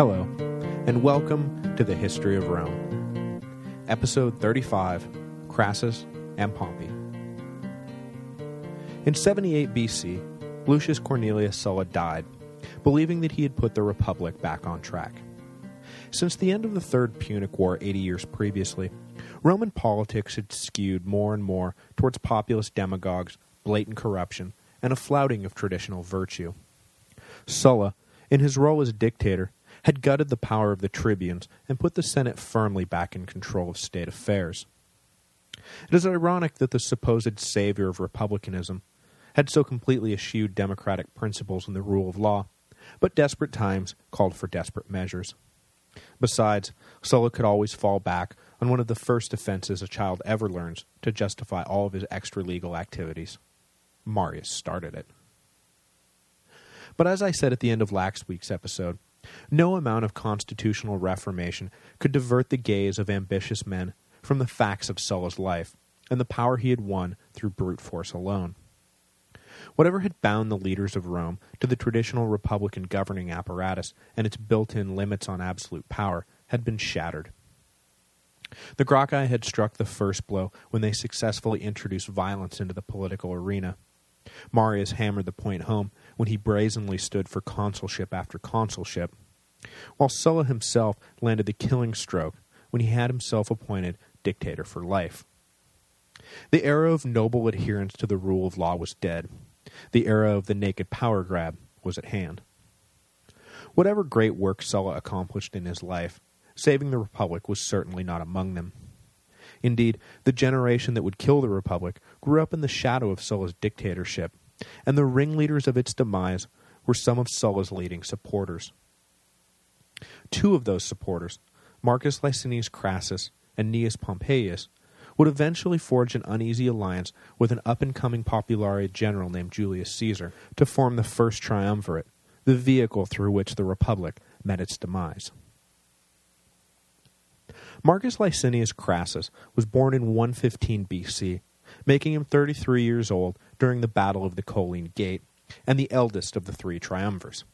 Hello, and welcome to the History of Rome. Episode 35, Crassus and Pompey. In 78 BC, Lucius Cornelius Sulla died, believing that he had put the Republic back on track. Since the end of the Third Punic War 80 years previously, Roman politics had skewed more and more towards populist demagogues, blatant corruption, and a flouting of traditional virtue. Sulla, in his role as dictator, had gutted the power of the tribunes and put the Senate firmly back in control of state affairs. It is ironic that the supposed savior of republicanism had so completely eschewed democratic principles and the rule of law, but desperate times called for desperate measures. Besides, Sulla could always fall back on one of the first offenses a child ever learns to justify all of his extra-legal activities. Marius started it. But as I said at the end of last week's episode, no amount of constitutional reformation could divert the gaze of ambitious men from the facts of Sulla's life and the power he had won through brute force alone. Whatever had bound the leaders of Rome to the traditional republican governing apparatus and its built-in limits on absolute power had been shattered. The Gracchi had struck the first blow when they successfully introduced violence into the political arena. Marius hammered the point home when he brazenly stood for consulship after consulship, while Sulla himself landed the killing stroke when he had himself appointed dictator for life. The era of noble adherence to the rule of law was dead. The era of the naked power grab was at hand. Whatever great work Sulla accomplished in his life, saving the Republic was certainly not among them. Indeed, the generation that would kill the Republic grew up in the shadow of Sulla's dictatorship, and the ringleaders of its demise were some of Sulla's leading supporters. Two of those supporters, Marcus Licinius Crassus and Gnaeus Pompeius, would eventually forge an uneasy alliance with an up-and-coming popularity general named Julius Caesar to form the First Triumvirate, the vehicle through which the Republic met its demise. Marcus Licinius Crassus was born in 115 BC, making him 33 years old during the Battle of the Colline Gate, and the eldest of the three triumvirs.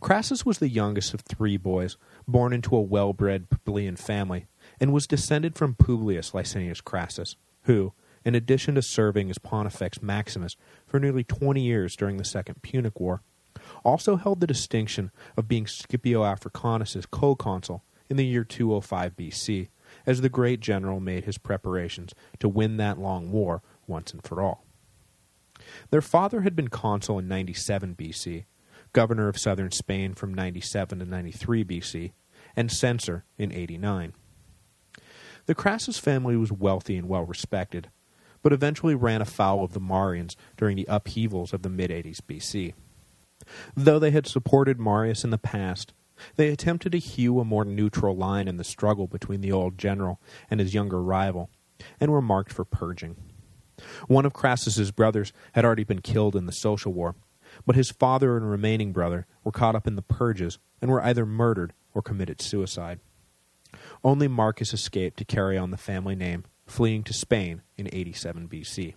Crassus was the youngest of three boys, born into a well-bred plebeian family, and was descended from Publius Licinius Crassus, who, in addition to serving as Pontifex Maximus for nearly 20 years during the Second Punic War, also held the distinction of being Scipio Africanus' co-consul in the year 205 BC, as the great general made his preparations to win that long war once and for all. Their father had been consul in 97 BC, governor of southern Spain from 97 to 93 BC, and censor in 89. The Crassus family was wealthy and well-respected, but eventually ran afoul of the Marians during the upheavals of the mid-80s BC. Though they had supported Marius in the past, they attempted to hew a more neutral line in the struggle between the old general and his younger rival, and were marked for purging. One of Crassus's brothers had already been killed in the social war, but his father and remaining brother were caught up in the purges and were either murdered or committed suicide. Only Marcus escaped to carry on the family name, fleeing to Spain in 87 BC.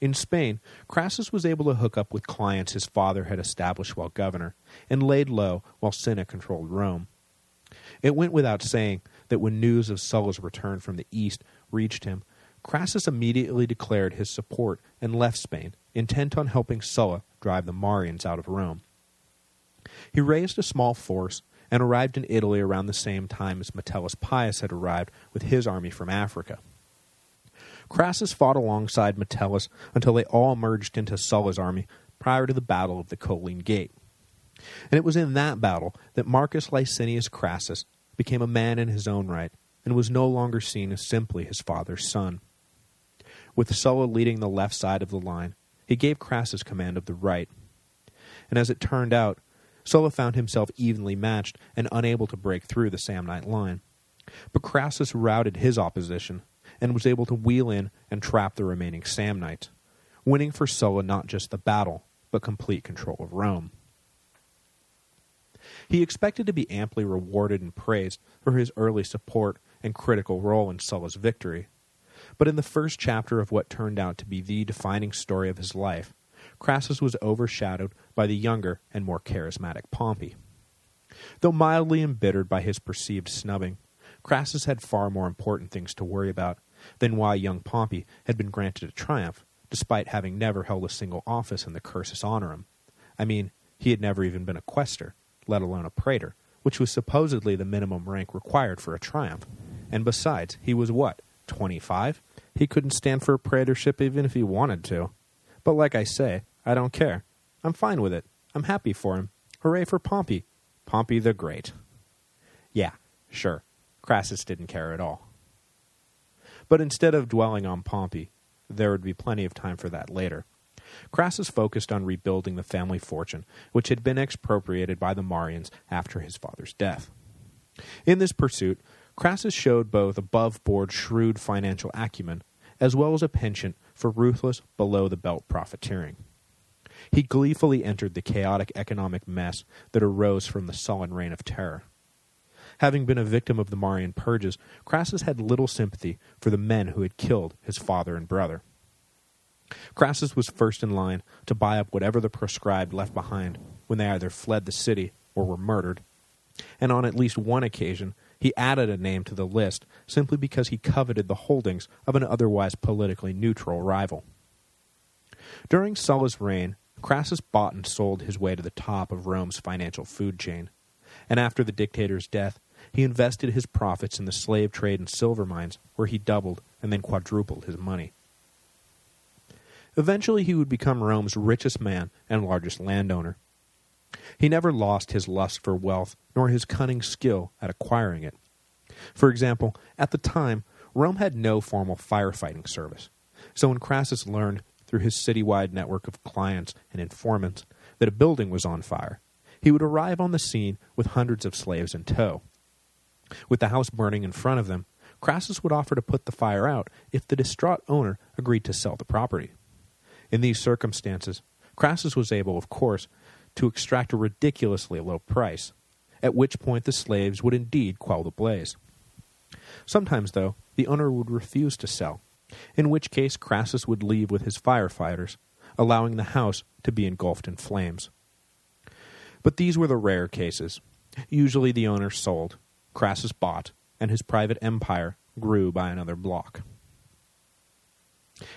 In Spain, Crassus was able to hook up with clients his father had established while governor, and laid low while Cinna controlled Rome. It went without saying that when news of Sulla's return from the east reached him, Crassus immediately declared his support and left Spain, intent on helping Sulla drive the Marians out of Rome. He raised a small force and arrived in Italy around the same time as Metellus Pius had arrived with his army from Africa. Crassus fought alongside Metellus until they all merged into Sulla's army prior to the Battle of the Colline Gate. And it was in that battle that Marcus Licinius Crassus became a man in his own right and was no longer seen as simply his father's son. With Sulla leading the left side of the line, he gave Crassus command of the right. And as it turned out, Sulla found himself evenly matched and unable to break through the Samnite line. But Crassus routed his opposition and was able to wheel in and trap the remaining Samnites, winning for Sulla not just the battle, but complete control of Rome. He expected to be amply rewarded and praised for his early support and critical role in Sulla's victory, but in the first chapter of what turned out to be the defining story of his life, Crassus was overshadowed by the younger and more charismatic Pompey. Though mildly embittered by his perceived snubbing, Crassus had far more important things to worry about than why young Pompey had been granted a triumph, despite having never held a single office in the cursus honorum. I mean, he had never even been a quaestor, let alone a praetor, which was supposedly the minimum rank required for a triumph. And besides, he was what, 25? He couldn't stand for a praetorship even if he wanted to. But like I say, I don't care. I'm fine with it. I'm happy for him. Hooray for Pompey. Pompey the Great. Yeah, sure. Crassus didn't care at all. But instead of dwelling on Pompey, there would be plenty of time for that later. Crassus focused on rebuilding the family fortune, which had been expropriated by the Marians after his father's death. In this pursuit, Crassus showed both above-board shrewd financial acumen as well as a penchant for ruthless, below-the-belt profiteering. He gleefully entered the chaotic economic mess that arose from the Sullan reign of terror. Having been a victim of the Marian purges, Crassus had little sympathy for the men who had killed his father and brother. Crassus was first in line to buy up whatever the proscribed left behind when they either fled the city or were murdered, and on at least one occasion he added a name to the list simply because he coveted the holdings of an otherwise politically neutral rival. During Sulla's reign, Crassus bought and sold his way to the top of Rome's financial food chain, and after the dictator's death, he invested his profits in the slave trade and silver mines, where he doubled and then quadrupled his money. Eventually he would become Rome's richest man and largest landowner. He never lost his lust for wealth, nor his cunning skill at acquiring it. For example, at the time, Rome had no formal firefighting service, so when Crassus learned through his citywide network of clients and informants that a building was on fire, he would arrive on the scene with hundreds of slaves in tow. With the house burning in front of them, Crassus would offer to put the fire out if the distraught owner agreed to sell the property. In these circumstances, Crassus was able, of course, to extract a ridiculously low price, at which point the slaves would indeed quell the blaze. Sometimes, though, the owner would refuse to sell, in which case Crassus would leave with his firefighters, allowing the house to be engulfed in flames. But these were the rare cases. Usually the owner sold, Crassus bought, and his private empire grew by another block.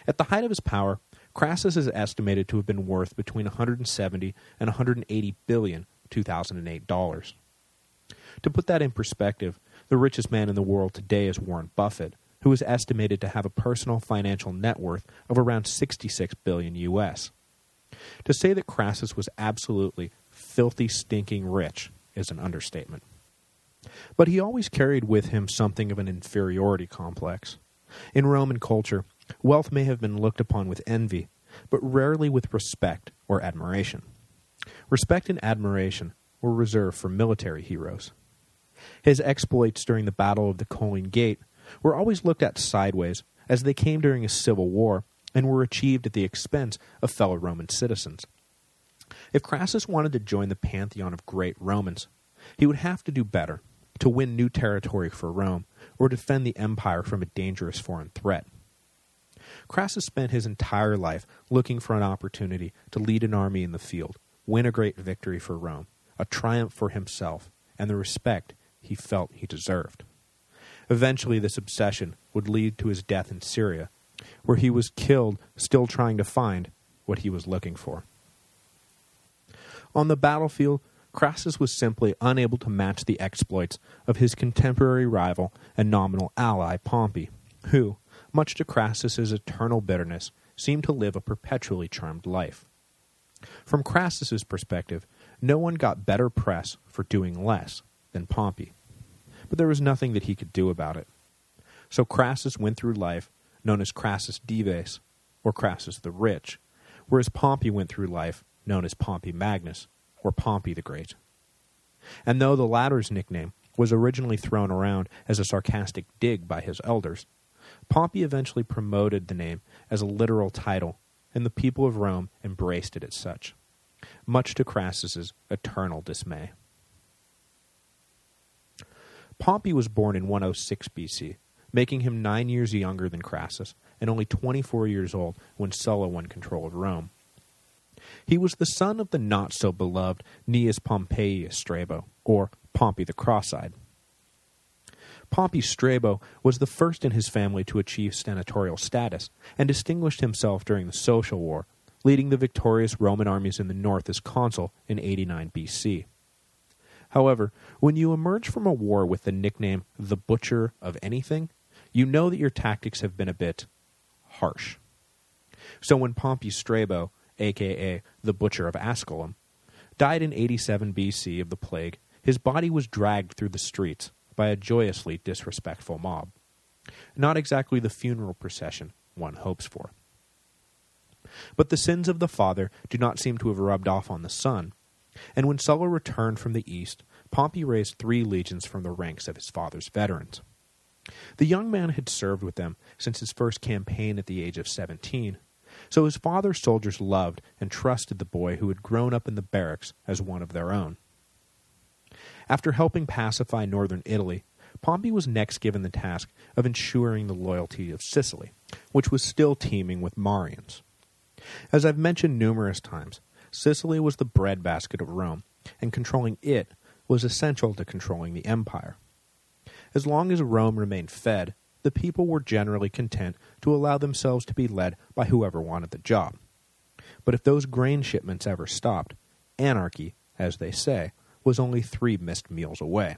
At the height of his power, Crassus is estimated to have been worth between 170 and 180 billion 2008 dollars. To put that in perspective, the richest man in the world today is Warren Buffett, who is estimated to have a personal financial net worth of around 66 billion US. To say that Crassus was absolutely filthy stinking rich is an understatement. But he always carried with him something of an inferiority complex. In Roman culture, Wealth may have been looked upon with envy, but rarely with respect or admiration. Respect and admiration were reserved for military heroes. His exploits during the Battle of the Colline Gate were always looked at sideways as they came during a civil war and were achieved at the expense of fellow Roman citizens. If Crassus wanted to join the pantheon of great Romans, he would have to do better, to win new territory for Rome, or defend the empire from a dangerous foreign threat. Crassus spent his entire life looking for an opportunity to lead an army in the field, win a great victory for Rome, a triumph for himself, and the respect he felt he deserved. Eventually this obsession would lead to his death in Syria, where he was killed still trying to find what he was looking for. On the battlefield, Crassus was simply unable to match the exploits of his contemporary rival and nominal ally Pompey, who, much to Crassus's eternal bitterness, seemed to live a perpetually charmed life. From Crassus's perspective, no one got better press for doing less than Pompey. But there was nothing that he could do about it. So Crassus went through life known as Crassus Dives, or Crassus the Rich, whereas Pompey went through life known as Pompey Magnus, or Pompey the Great. And though the latter's nickname was originally thrown around as a sarcastic dig by his elders, Pompey eventually promoted the name as a literal title, and the people of Rome embraced it as such, much to Crassus's eternal dismay. Pompey was born in 106 BC, making him nine years younger than Crassus, and only 24 years old when Sulla won control of Rome. He was the son of the not-so-beloved Gnaeus Pompeius Strabo, or Pompey the Cross-Eyed. Pompey Strabo was the first in his family to achieve senatorial status, and distinguished himself during the Social War, leading the victorious Roman armies in the north as consul in 89 BC. However, when you emerge from a war with the nickname the Butcher of anything, you know that your tactics have been a bit harsh. So when Pompey Strabo, aka the Butcher of Asculum, died in 87 BC of the plague, his body was dragged through the streets by a joyously disrespectful mob. Not exactly the funeral procession one hopes for. But the sins of the father do not seem to have rubbed off on the son, and when Sulla returned from the east, Pompey raised three legions from the ranks of his father's veterans. The young man had served with them since his first campaign at the age of 17, so his father's soldiers loved and trusted the boy who had grown up in the barracks as one of their own. After helping pacify northern Italy, Pompey was next given the task of ensuring the loyalty of Sicily, which was still teeming with Marians. As I've mentioned numerous times, Sicily was the breadbasket of Rome, and controlling it was essential to controlling the empire. As long as Rome remained fed, the people were generally content to allow themselves to be led by whoever wanted the job. But if those grain shipments ever stopped, anarchy, as they say, was only three missed meals away.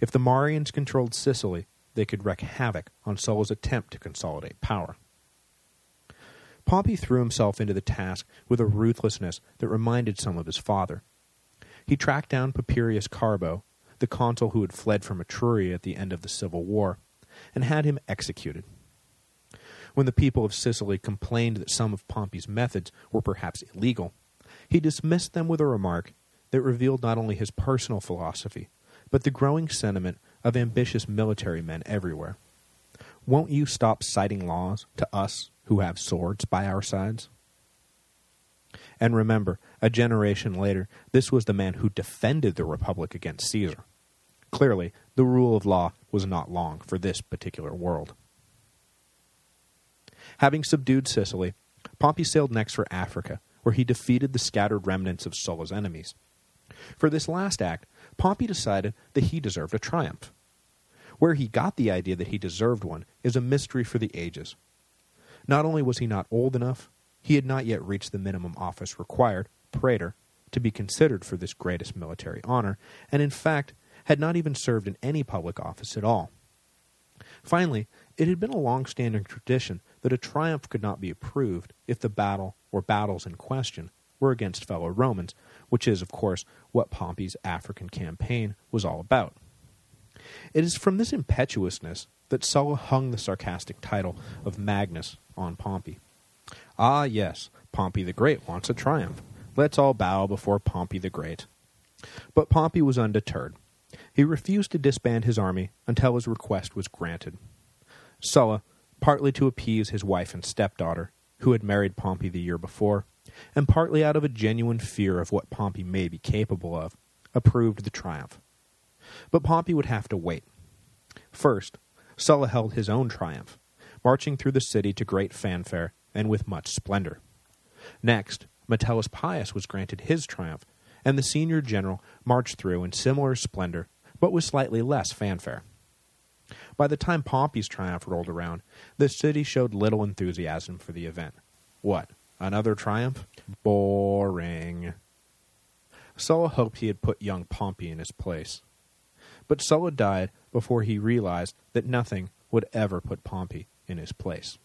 If the Marians controlled Sicily, they could wreak havoc on Sulla's attempt to consolidate power. Pompey threw himself into the task with a ruthlessness that reminded some of his father. He tracked down Papirius Carbo, the consul who had fled from Etruria at the end of the Civil War, and had him executed. When the people of Sicily complained that some of Pompey's methods were perhaps illegal, he dismissed them with a remark that revealed not only his personal philosophy, but the growing sentiment of ambitious military men everywhere. Won't you stop citing laws to us who have swords by our sides? And remember, a generation later, this was the man who defended the Republic against Caesar. Clearly, the rule of law was not long for this particular world. Having subdued Sicily, Pompey sailed next for Africa, where he defeated the scattered remnants of Sulla's enemies. For this last act, Pompey decided that he deserved a triumph. Where he got the idea that he deserved one is a mystery for the ages. Not only was he not old enough, he had not yet reached the minimum office required, praetor, to be considered for this greatest military honor, and in fact had not even served in any public office at all. Finally, it had been a long-standing tradition that a triumph could not be approved if the battle or battles in question were against fellow Romans, which is, of course, what Pompey's African campaign was all about. It is from this impetuousness that Sulla hung the sarcastic title of Magnus on Pompey. Ah, yes, Pompey the Great wants a triumph. Let's all bow before Pompey the Great. But Pompey was undeterred. He refused to disband his army until his request was granted. Sulla, partly to appease his wife and stepdaughter, who had married Pompey the year before, and partly out of a genuine fear of what Pompey may be capable of, approved the triumph. But Pompey would have to wait. First, Sulla held his own triumph, marching through the city to great fanfare and with much splendor. Next, Metellus Pius was granted his triumph, and the senior general marched through in similar splendor, but with slightly less fanfare. By the time Pompey's triumph rolled around, the city showed little enthusiasm for the event. What, another triumph? Boring. Sulla hoped he had put young Pompey in his place. But Sulla died before he realized that nothing would ever put Pompey in his place.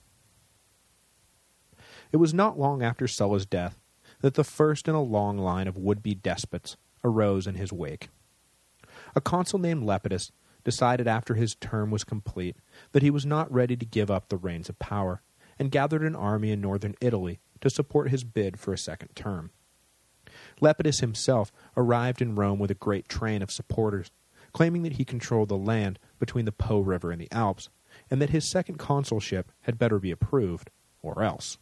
It was not long after Sulla's death that the first in a long line of would-be despots arose in his wake. A consul named Lepidus decided after his term was complete that he was not ready to give up the reins of power, and gathered an army in northern Italy to support his bid for a second term. Lepidus himself arrived in Rome with a great train of supporters, claiming that he controlled the land between the Po River and the Alps, and that his second consulship had better be approved, or else.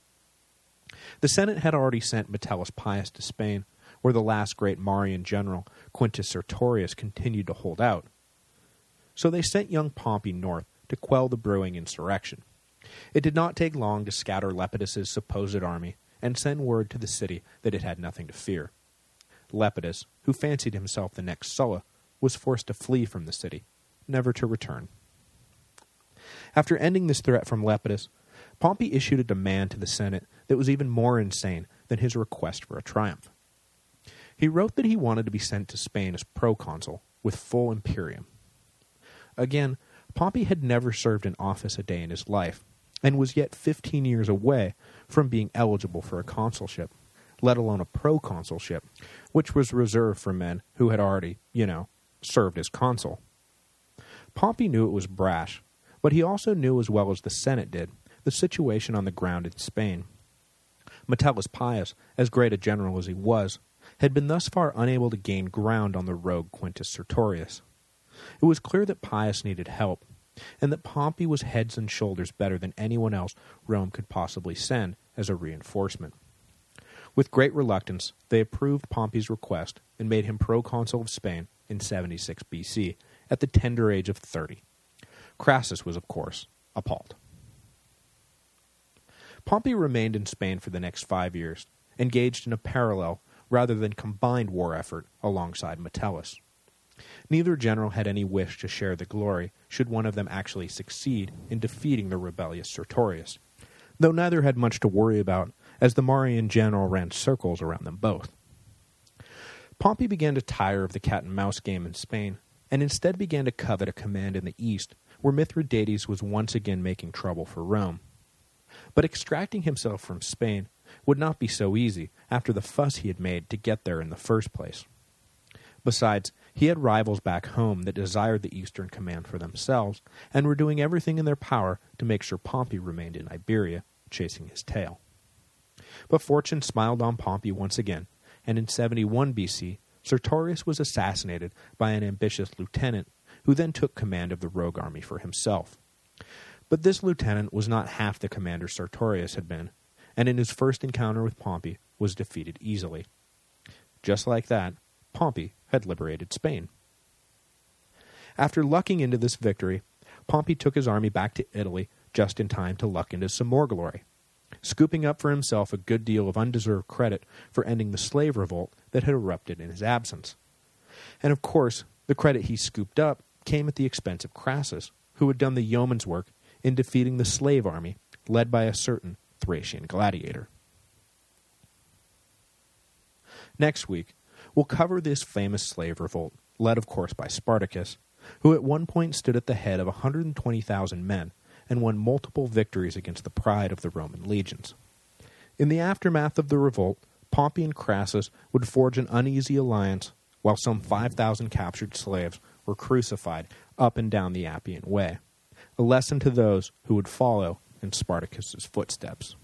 The Senate had already sent Metellus Pius to Spain, where the last great Marian general, Quintus Sertorius, continued to hold out. So they sent young Pompey north to quell the brewing insurrection. It did not take long to scatter Lepidus's supposed army, and send word to the city that it had nothing to fear. Lepidus, who fancied himself the next Sulla, was forced to flee from the city, never to return. After ending this threat from Lepidus, Pompey issued a demand to the Senate that was even more insane than his request for a triumph. He wrote that he wanted to be sent to Spain as proconsul with full imperium. Again, Pompey had never served in office a day in his life, and was yet 15 years away from being eligible for a consulship, let alone a proconsulship, which was reserved for men who had already, you know, served as consul. Pompey knew it was brash, but he also knew as well as the Senate did the situation on the ground in Spain. Metellus Pius, as great a general as he was, had been thus far unable to gain ground on the rogue Quintus Sertorius. It was clear that Pius needed help, and that Pompey was heads and shoulders better than anyone else Rome could possibly send as a reinforcement. With great reluctance, they approved Pompey's request and made him proconsul of Spain in 76 BC, at the tender age of 30. Crassus was, of course, appalled. Pompey remained in Spain for the next five years, engaged in a parallel rather than combined war effort alongside Metellus. Neither general had any wish to share the glory should one of them actually succeed in defeating the rebellious Sertorius, though neither had much to worry about as the Marian general ran circles around them both. Pompey began to tire of the cat-and-mouse game in Spain, and instead began to covet a command in the east, where Mithridates was once again making trouble for Rome. But extracting himself from Spain would not be so easy after the fuss he had made to get there in the first place. Besides, he had rivals back home that desired the Eastern Command for themselves, and were doing everything in their power to make sure Pompey remained in Iberia, chasing his tail. But fortune smiled on Pompey once again, and in 71 BC, Sertorius was assassinated by an ambitious lieutenant, who then took command of the rogue army for himself. But this lieutenant was not half the commander Sertorius had been, and in his first encounter with Pompey was defeated easily. Just like that, Pompey had liberated Spain. After lucking into this victory, Pompey took his army back to Italy just in time to luck into some more glory, scooping up for himself a good deal of undeserved credit for ending the slave revolt that had erupted in his absence. And of course, the credit he scooped up came at the expense of Crassus, who had done the yeoman's work in defeating the slave army led by a certain Thracian gladiator. Next week, we'll cover this famous slave revolt, led of course by Spartacus, who at one point stood at the head of 120,000 men and won multiple victories against the pride of the Roman legions. In the aftermath of the revolt, Pompey and Crassus would forge an uneasy alliance, while some 5,000 captured slaves were crucified up and down the Appian Way, a lesson to those who would follow in Spartacus's footsteps.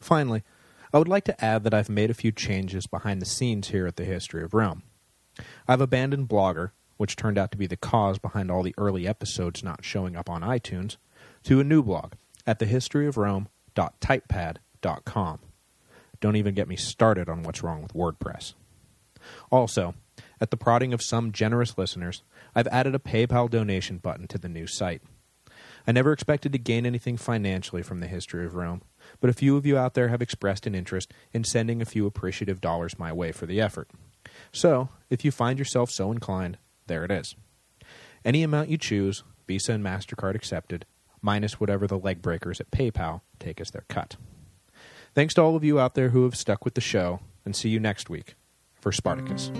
Finally, I would like to add that I've made a few changes behind the scenes here at the History of Rome. I've abandoned Blogger, which turned out to be the cause behind all the early episodes not showing up on iTunes, to a new blog at thehistoryofrome.typepad.com. Don't even get me started on what's wrong with WordPress. Also, at the prodding of some generous listeners, I've added a PayPal donation button to the new site. I never expected to gain anything financially from the history of Rome, but a few of you out there have expressed an interest in sending a few appreciative dollars my way for the effort. So, if you find yourself so inclined, there it is. Any amount you choose, Visa and MasterCard accepted, minus whatever the leg breakers at PayPal take as their cut. Thanks to all of you out there who have stuck with the show, and see you next week for Spartacus.